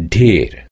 ढेर।